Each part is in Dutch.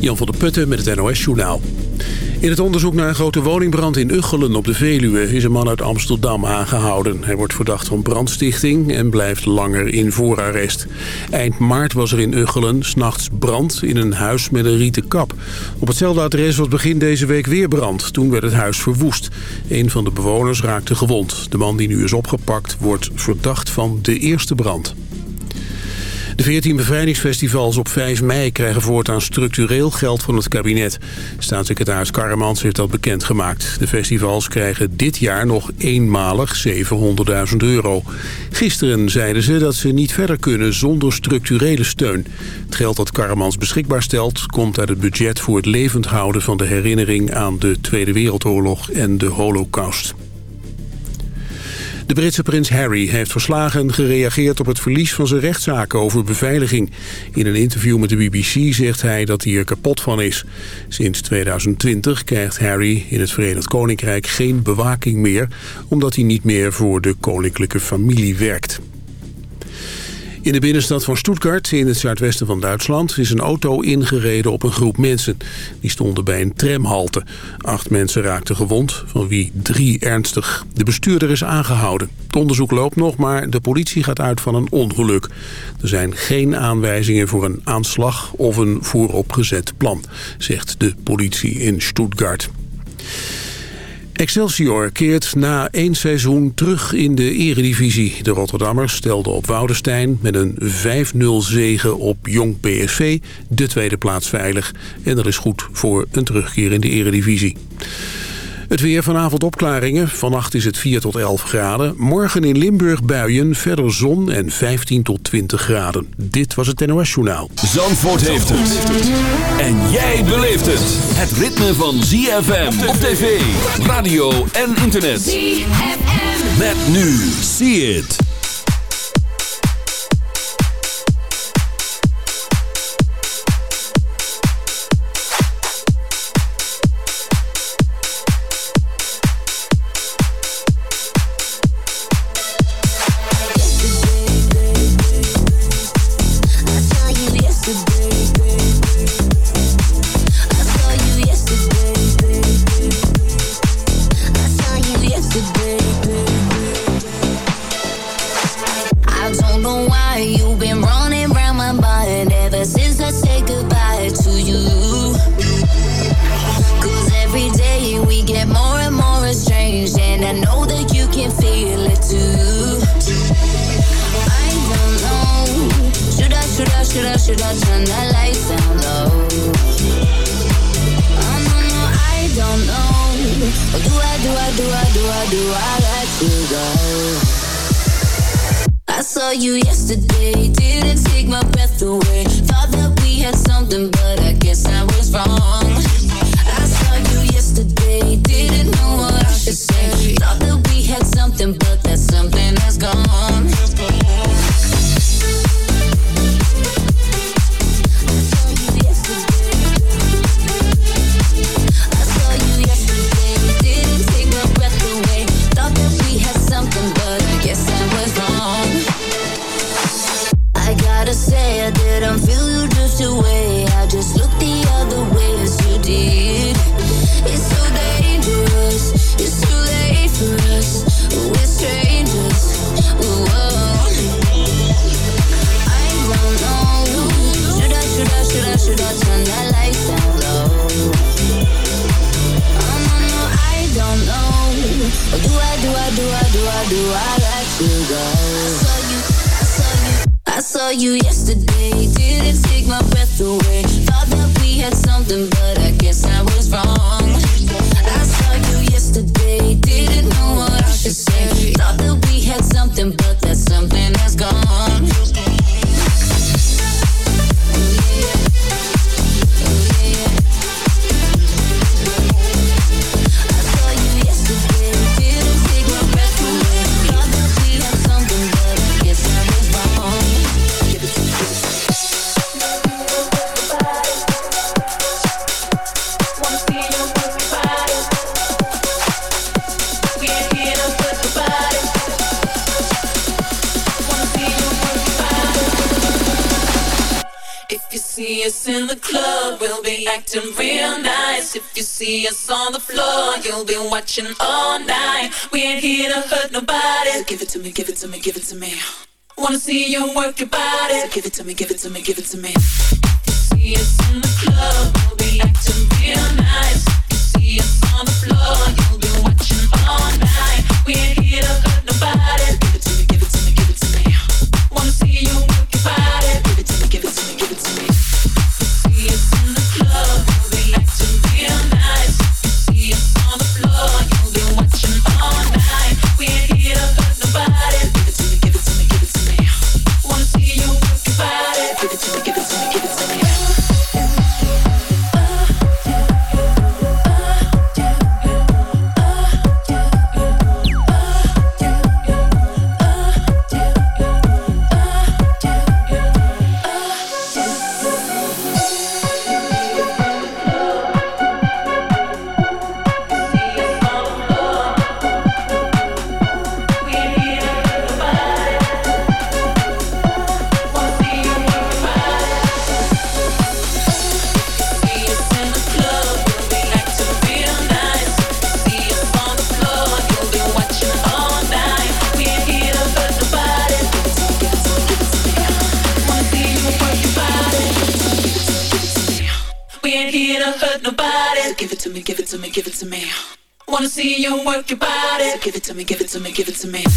Jan van der Putten met het NOS-journaal. In het onderzoek naar een grote woningbrand in Uggelen op de Veluwe... is een man uit Amsterdam aangehouden. Hij wordt verdacht van brandstichting en blijft langer in voorarrest. Eind maart was er in Uggelen s'nachts brand in een huis met een rieten kap. Op hetzelfde adres was begin deze week weer brand. Toen werd het huis verwoest. Een van de bewoners raakte gewond. De man die nu is opgepakt wordt verdacht van de eerste brand. De 14 bevrijdingsfestivals op 5 mei krijgen voortaan structureel geld van het kabinet. Staatssecretaris Karremans heeft dat bekendgemaakt. De festivals krijgen dit jaar nog eenmalig 700.000 euro. Gisteren zeiden ze dat ze niet verder kunnen zonder structurele steun. Het geld dat Karremans beschikbaar stelt komt uit het budget voor het levend houden van de herinnering aan de Tweede Wereldoorlog en de Holocaust. De Britse prins Harry heeft verslagen gereageerd op het verlies van zijn rechtszaken over beveiliging. In een interview met de BBC zegt hij dat hij er kapot van is. Sinds 2020 krijgt Harry in het Verenigd Koninkrijk geen bewaking meer... omdat hij niet meer voor de koninklijke familie werkt. In de binnenstad van Stuttgart, in het zuidwesten van Duitsland... is een auto ingereden op een groep mensen. Die stonden bij een tramhalte. Acht mensen raakten gewond, van wie drie ernstig. De bestuurder is aangehouden. Het onderzoek loopt nog, maar de politie gaat uit van een ongeluk. Er zijn geen aanwijzingen voor een aanslag of een vooropgezet plan... zegt de politie in Stuttgart. Excelsior keert na één seizoen terug in de eredivisie. De Rotterdammers stelden op Woudenstein met een 5-0 zege op Jong PSV de tweede plaats veilig. En dat is goed voor een terugkeer in de eredivisie. Het weer vanavond opklaringen. Vannacht is het 4 tot 11 graden. Morgen in Limburg buien, verder zon en 15 tot 20 graden. Dit was het NOS Journaal. Zandvoort heeft het. En jij beleeft het. Het ritme van ZFM op tv, radio en internet. ZFM. Met nu. See it. to it. wanna see you work your body. So give it to me, give it to me, give it to me. to me, give it to me, give it to me.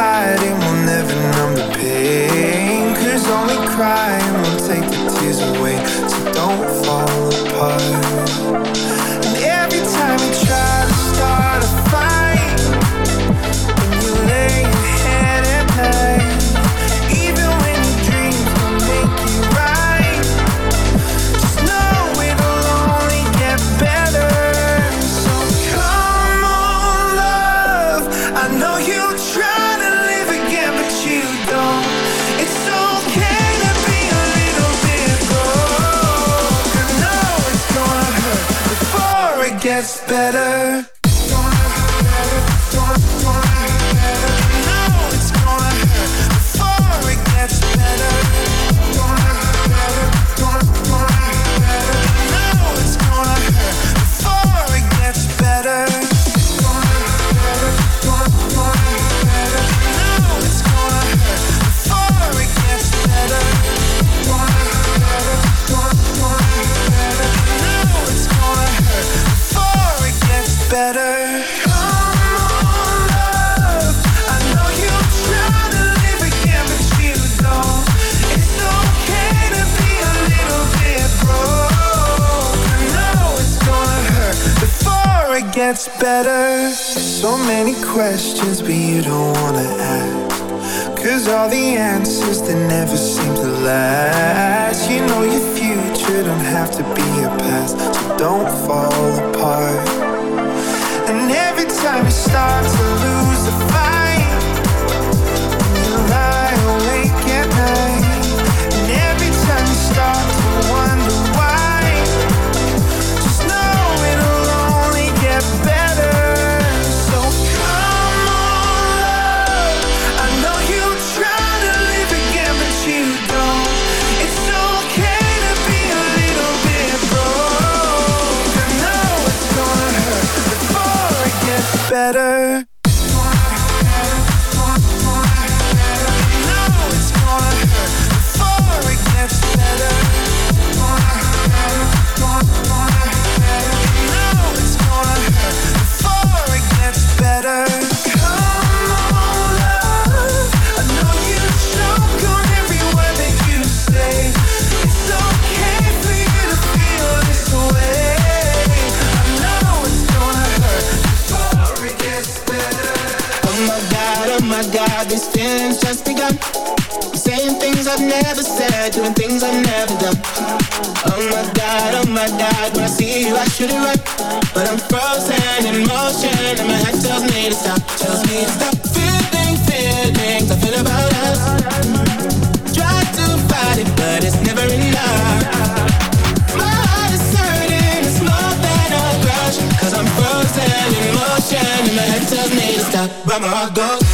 hiding will never numb the pain. Cause only crying will take the tears away. So don't fall apart. better. better. So many questions, but you don't wanna ask. Cause all the answers they never seem to last. You know your future don't have to be a past, so don't fall apart. And every time you start to lose. I've never said, doing things I've never done. Oh my God, oh my God, when I see you I should run, but I'm frozen in motion and my head tells me to stop, tells me to stop. Feeling feelings I feel about us. Try to fight it, but it's never enough. My heart is hurting, it's more than a crush, cause I'm frozen in motion and my head tells me to stop, but my heart goes.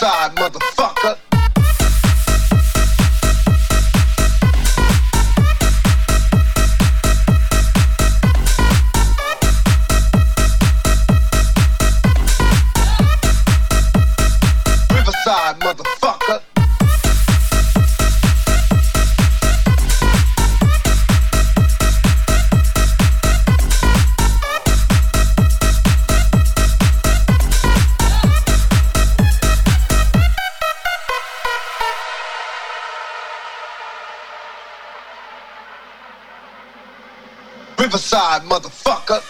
side, motherfucker. side, motherfucker.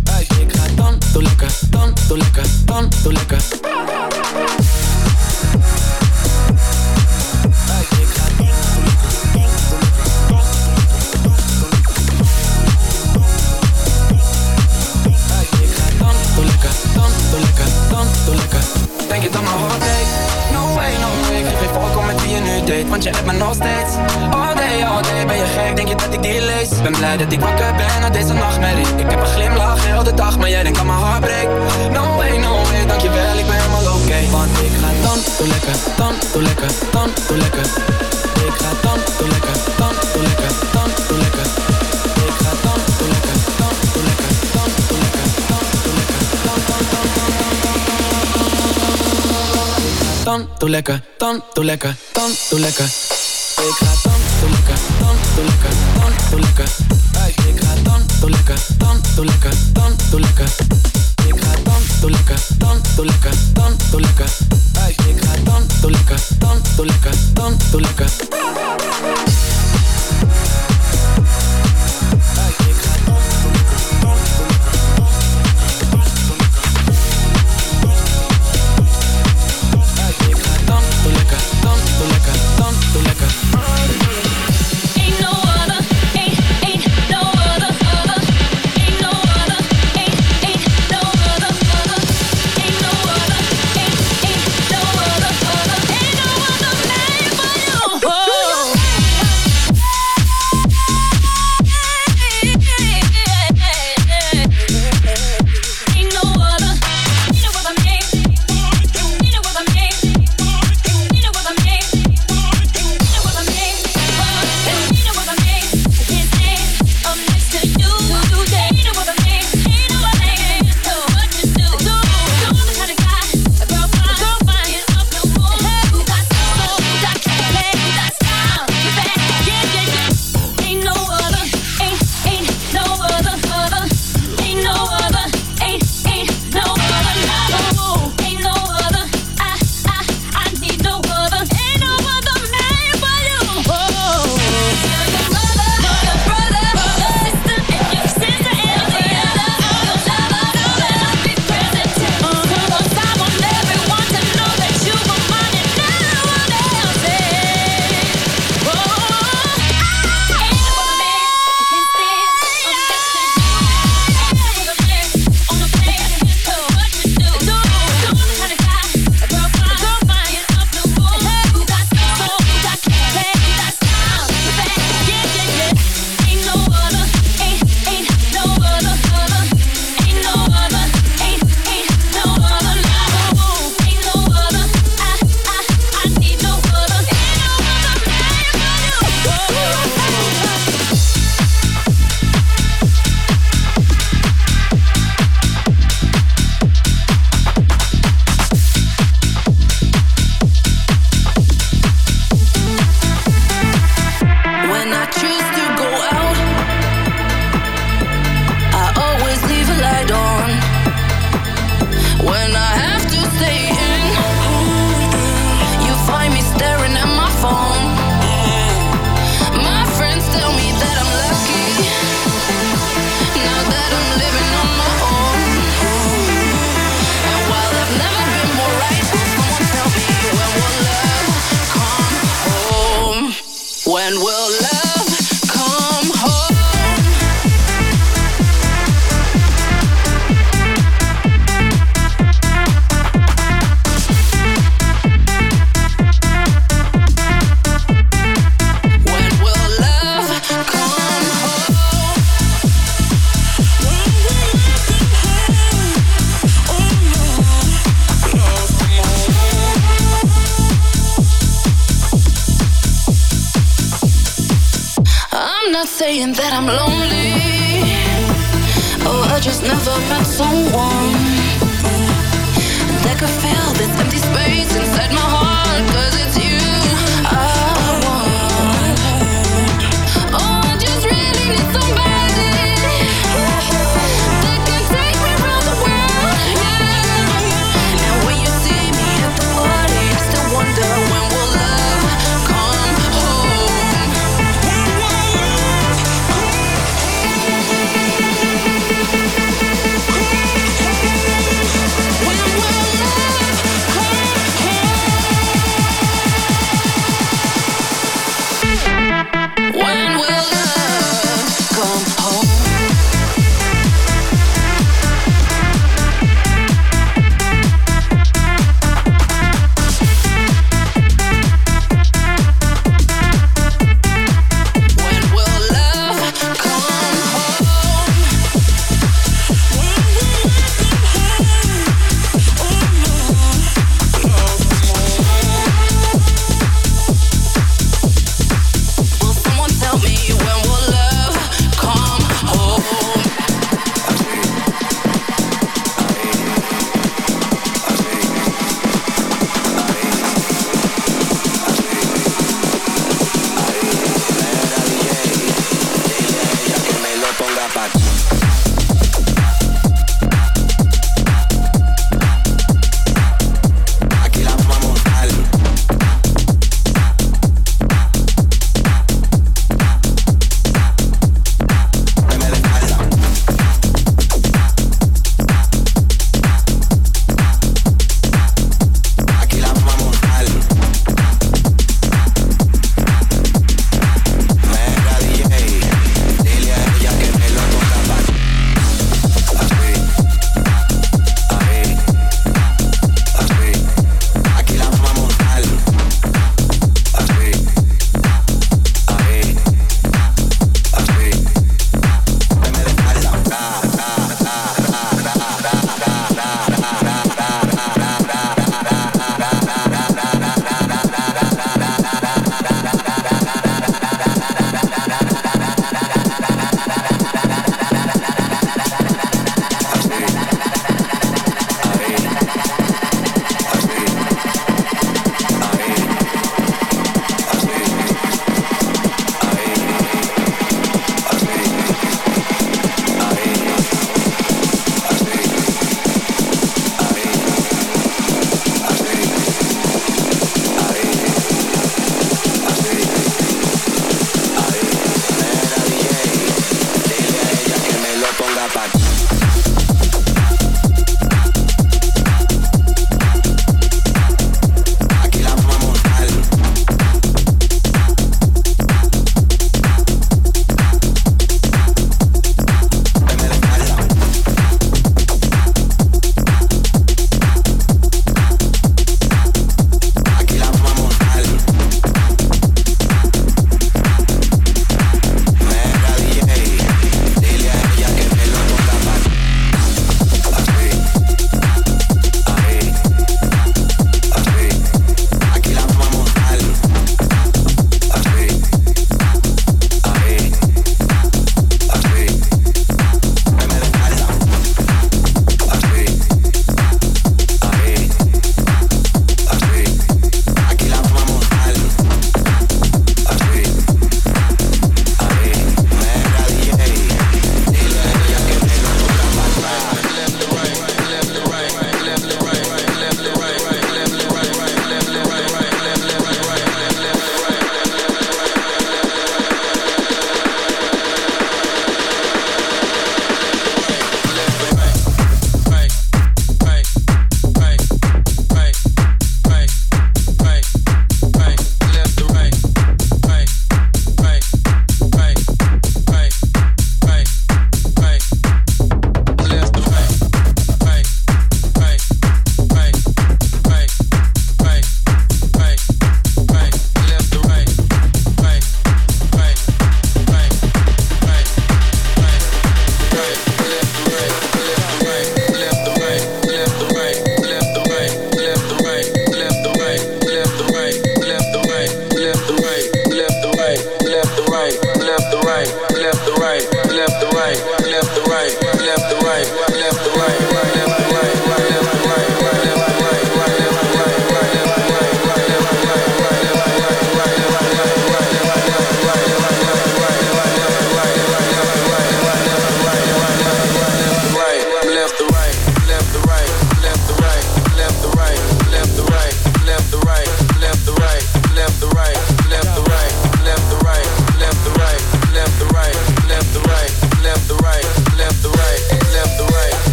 tanto lekker, tanto lekker, tanto lekker. Tanto lekker, tanto lekker, tanto lekker. Denk je dan maar. Want je hebt me nog steeds. All day, all day, ben je gek, denk je dat ik die lees? Ben blij dat ik wakker ben. Na deze nachtmerrie. Ik heb een glimlach heel de dag, maar jij denkt aan mijn break No way, no way, dankjewel, ik ben helemaal oké. Okay. Want ik ga dan, doe lekker, dan, doe lekker, dan, doe lekker. Ik ga dan, doe lekker, dan, doe lekker, dan, doe lekker, dan, doe lekker dan, doe lekker. Ik ga dan, doe lekker, dan, doe lekker, dan, doe lekker. Ik ga dan, doe lekker, dan, doe lekker, dan, doe lekker. Ik ga dan, doe lekker, dan, doe lekker, dan, doe lekker. Ik ga dan, doe lekker, dan, doe lekker, dan, doe lekker.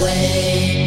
away.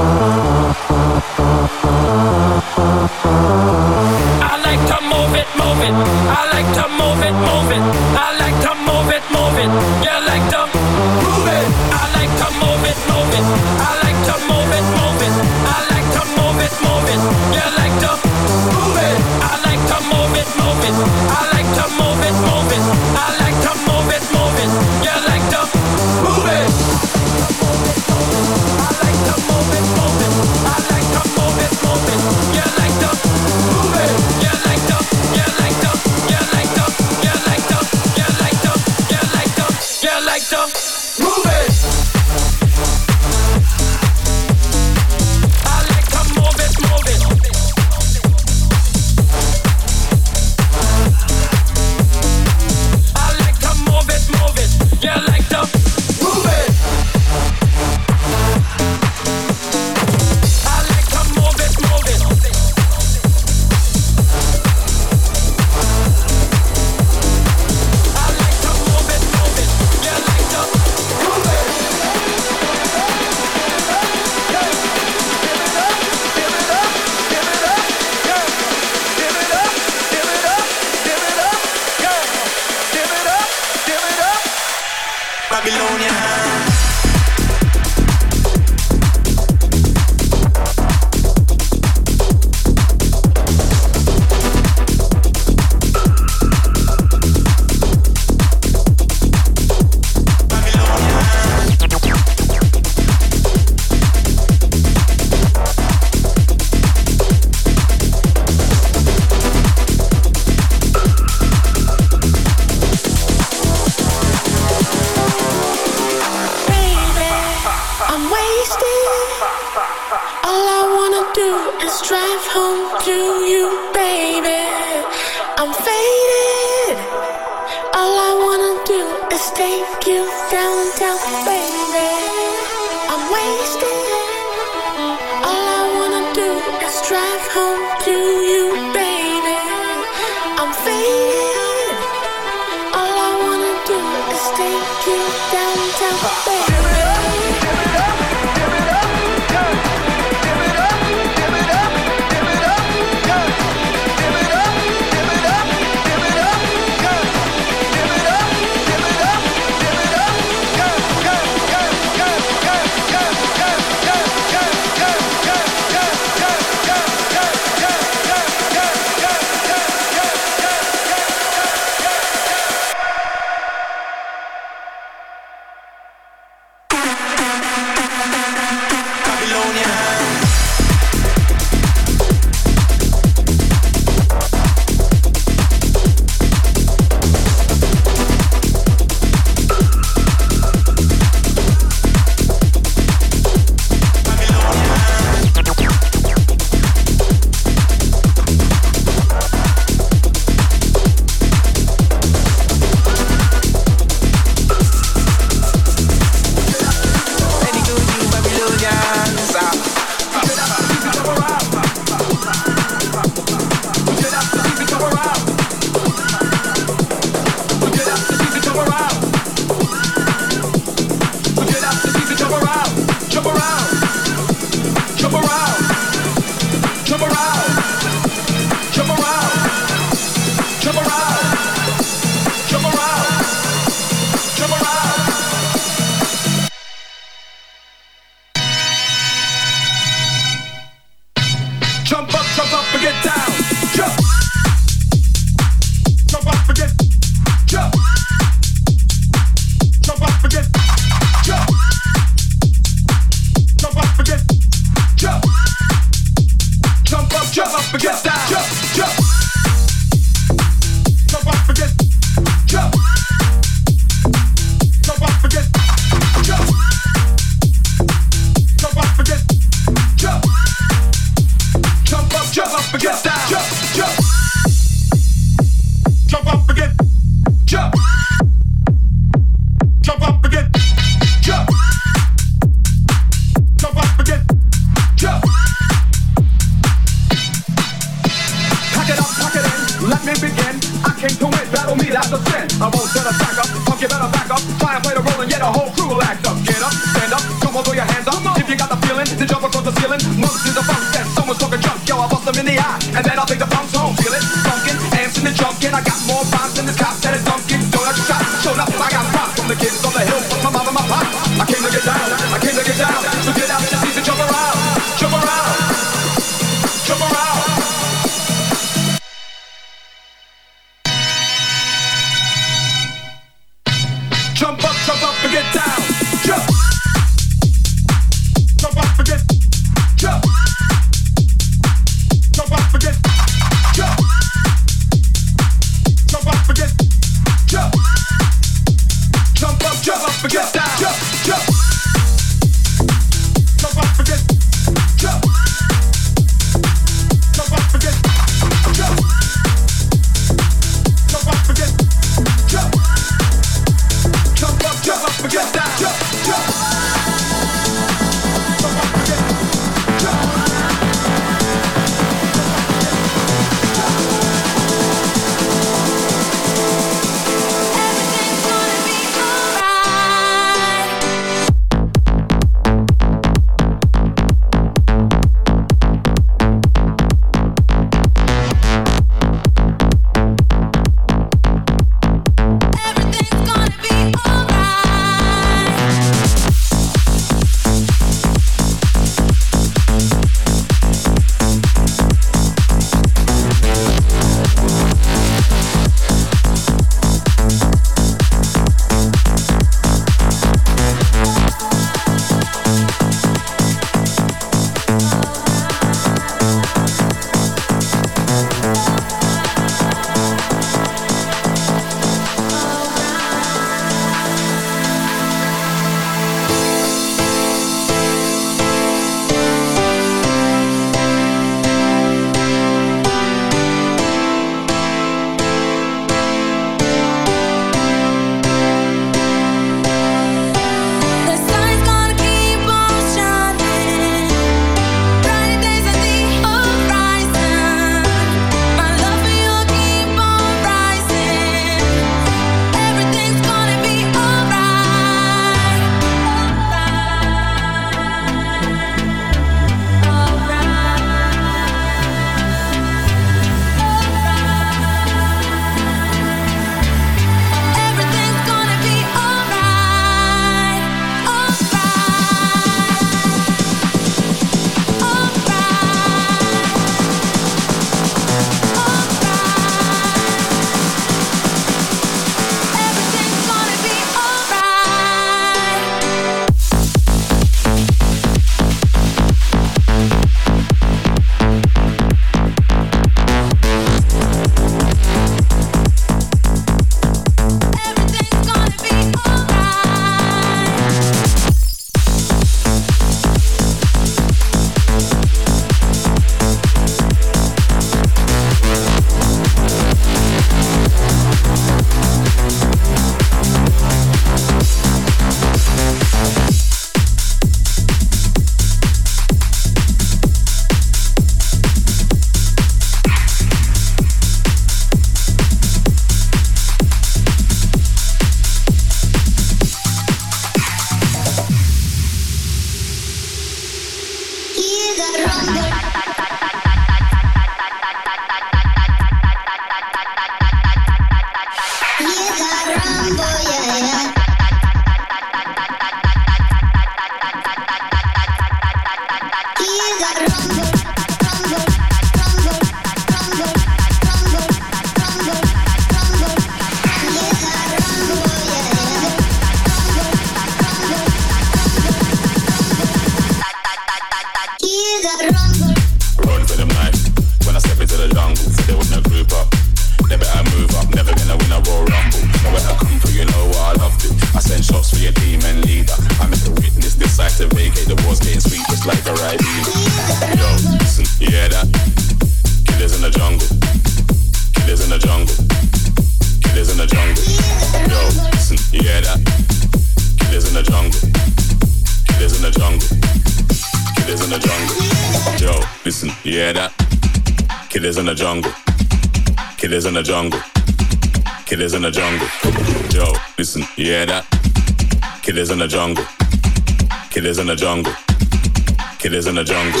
In the jungle.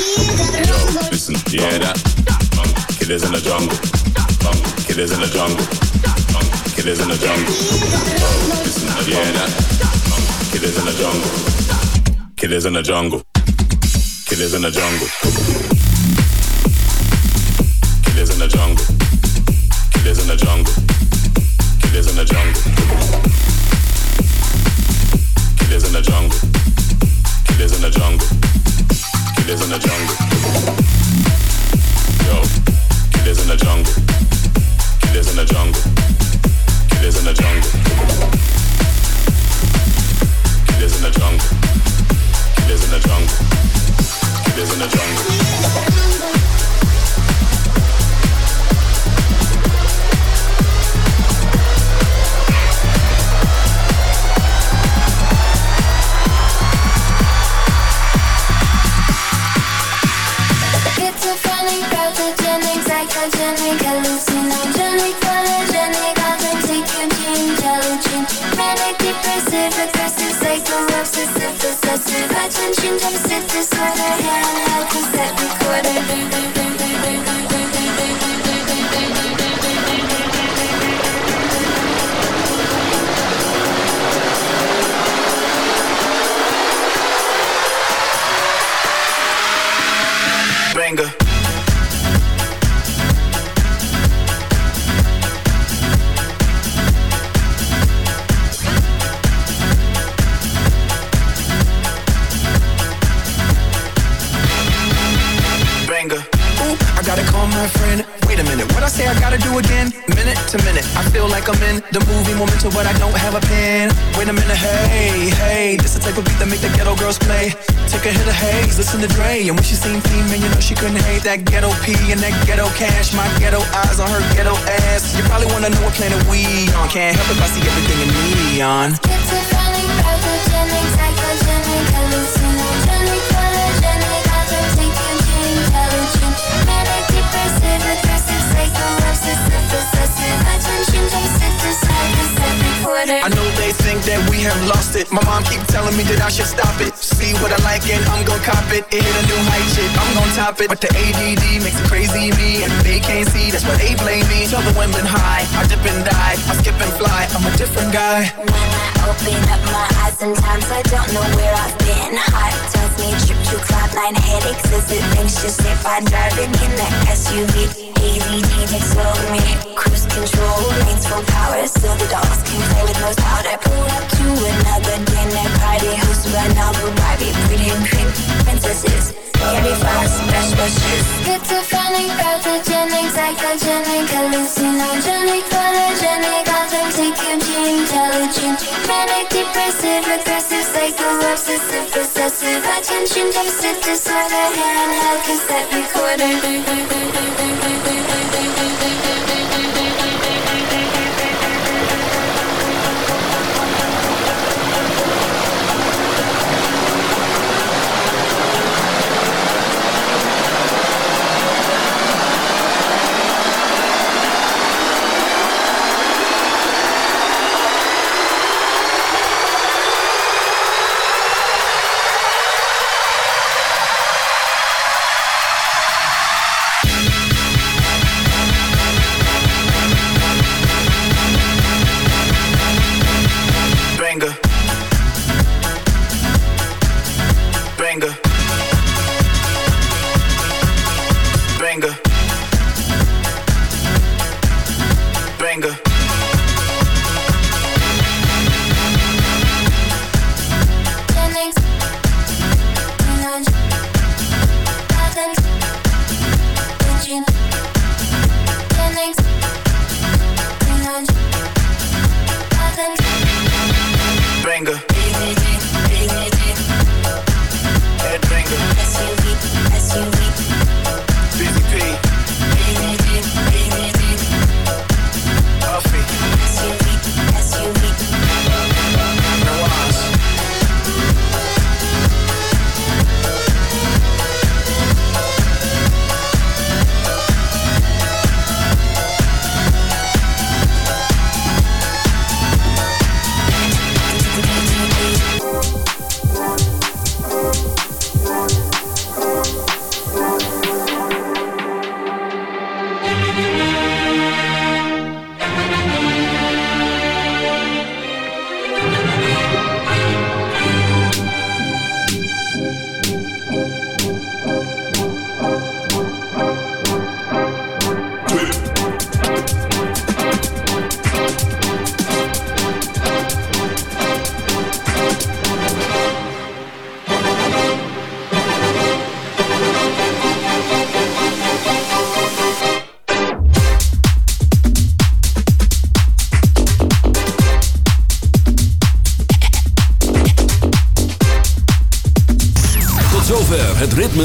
Yo, listen, you hear that? Killers in the jungle. Killers in the jungle. Killers in the jungle. Yo, listen, you hear that? Killers in the jungle. Killers in the jungle. Killers in the jungle. Killers in the jungle. Killers in the jungle. The jungle. this just what I had, I just that recorded but I don't have a pen. Wait a minute, hey, hey, this the type of beat that make the ghetto girls play. Take a hit of haze, listen to Dre, and when she seen P, man, you know she couldn't hate that ghetto P and that ghetto cash. My ghetto eyes on her ghetto ass. You probably wanna know what planet we on. Can't help if I see everything in neon. Schizophrenic, psychogenic, hallucinogenic, telling me that I should stop it. See what I like and I'm gon' cop it. It hit a new height, shit. I'm gon' top it. But the ADD makes it crazy me, and they can't see. That's why they blame me. Tell the women high, I dip and die, I skip and fly. I'm a different guy. When I open up my eyes, sometimes I don't know where I've been. Heart tells me trip to cloud nine headaches. Is it anxious if I'm driving in that SUV? ADD takes over me. Cruise control, lanes full power, so the dogs can play with most powder. Pull up to another dinner party, body who's by now will be pretty and creepy princesses Baby fine It's a Schizophrenic, pathogenic, psychogenic, hallucinogenic, photogenic, authentic, intelligent Manic, depressive, aggressive, psycho, obsessive, possessive Attention deficit disorder, handheld cassette recorder. banger.